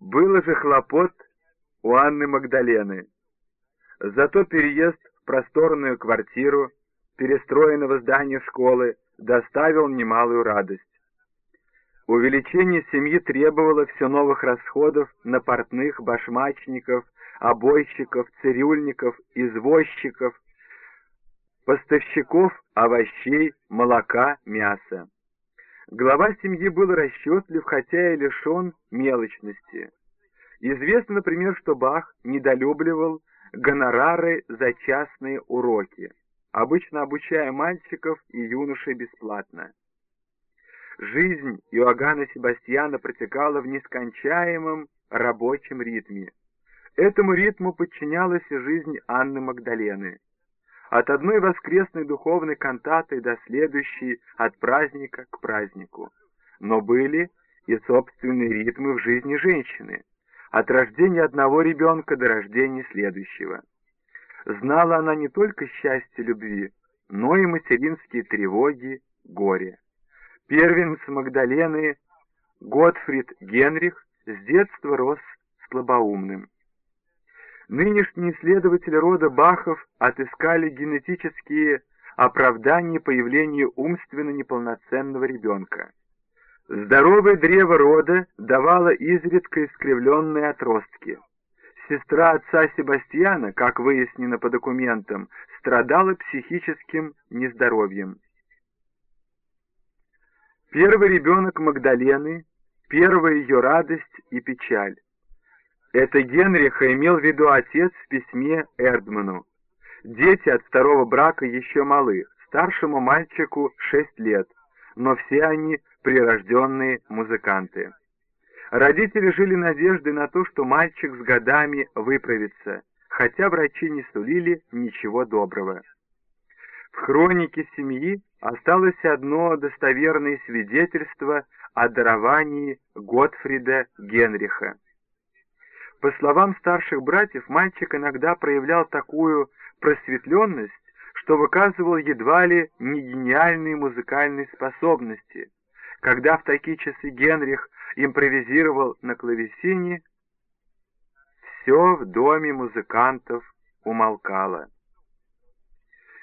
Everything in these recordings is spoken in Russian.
Было же хлопот у Анны Магдалены. Зато переезд в просторную квартиру перестроенного здания школы доставил немалую радость. Увеличение семьи требовало все новых расходов на портных, башмачников, обойщиков, цирюльников, извозчиков, поставщиков овощей, молока, мяса. Глава семьи был расчетлив, хотя и лишен мелочности. Известно, например, что Бах недолюбливал гонорары за частные уроки, обычно обучая мальчиков и юношей бесплатно. Жизнь Иоганна Себастьяна протекала в нескончаемом рабочем ритме. Этому ритму подчинялась и жизнь Анны Магдалены. От одной воскресной духовной кантаты до следующей, от праздника к празднику. Но были и собственные ритмы в жизни женщины, от рождения одного ребенка до рождения следующего. Знала она не только счастье любви, но и материнские тревоги, горе. Первенец Магдалены Готфрид Генрих с детства рос слабоумным. Нынешние исследователи рода Бахов отыскали генетические оправдания появлению умственно неполноценного ребенка. Здоровое древо рода давало изредка искривленные отростки. Сестра отца Себастьяна, как выяснено по документам, страдала психическим нездоровьем. Первый ребенок Магдалены, первая ее радость и печаль. Это Генриха имел в виду отец в письме Эрдману. Дети от второго брака еще малы, старшему мальчику 6 лет, но все они прирожденные музыканты. Родители жили надеждой на то, что мальчик с годами выправится, хотя врачи не сулили ничего доброго. В хронике семьи осталось одно достоверное свидетельство о даровании Готфрида Генриха. По словам старших братьев, мальчик иногда проявлял такую просветленность, что выказывал едва ли не гениальные музыкальные способности. Когда в такие часы Генрих импровизировал на клавесине, все в доме музыкантов умолкало.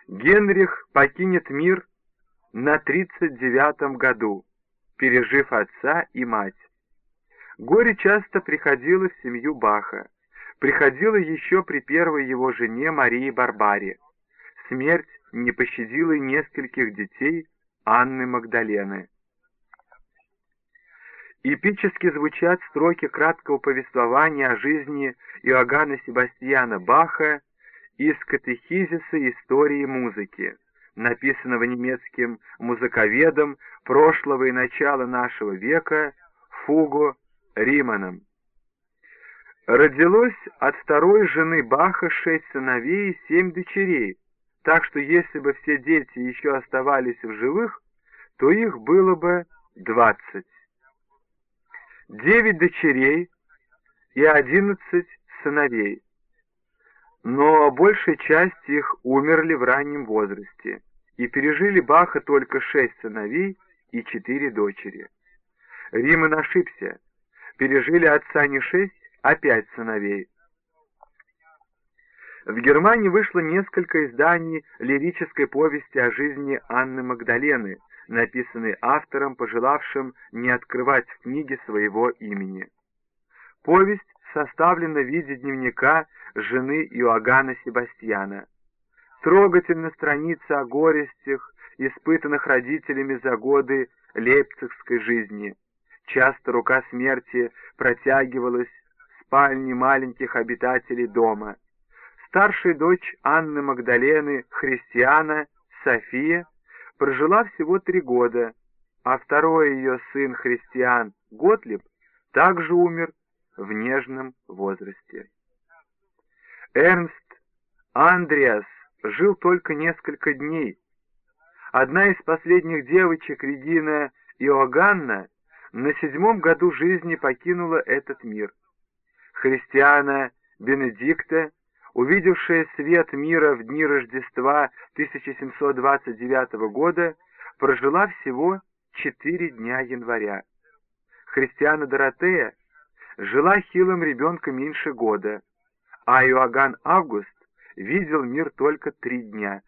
Генрих покинет мир на 39-м году, пережив отца и мать. Горе часто приходило в семью Баха. Приходило еще при первой его жене Марии Барбаре. Смерть не пощадила и нескольких детей Анны Магдалены. Эпически звучат строки краткого повествования о жизни Иоганна Себастьяна Баха из катехизиса истории музыки, написанного немецким музыковедом прошлого и начала нашего века Фуго Риманом. Родилось от второй жены Баха шесть сыновей и семь дочерей, так что если бы все дети еще оставались в живых, то их было бы двадцать. Девять дочерей и одиннадцать сыновей, но большая часть их умерли в раннем возрасте, и пережили Баха только шесть сыновей и четыре дочери. Риман ошибся пережили отца не шесть, а пять сыновей. В Германии вышло несколько изданий лирической повести о жизни Анны Магдалены, написанной автором, пожелавшим не открывать в книге своего имени. Повесть составлена в виде дневника жены Иоганна Себастьяна. Трогательна страница о горестях, испытанных родителями за годы лейпцигской жизни. Часто рука смерти протягивалась в спальни маленьких обитателей дома. Старшая дочь Анны Магдалены, Христиана, София, прожила всего три года, а второй ее сын Христиан, Готлиб, также умер в нежном возрасте. Эрнст Андреас жил только несколько дней. Одна из последних девочек, Регина Иоганна, на седьмом году жизни покинула этот мир. Христиана Бенедикта, увидевшая свет мира в дни Рождества 1729 года, прожила всего четыре дня января. Христиана Доротея, жила хилым ребенком меньше года, а Иоганн Август видел мир только три дня.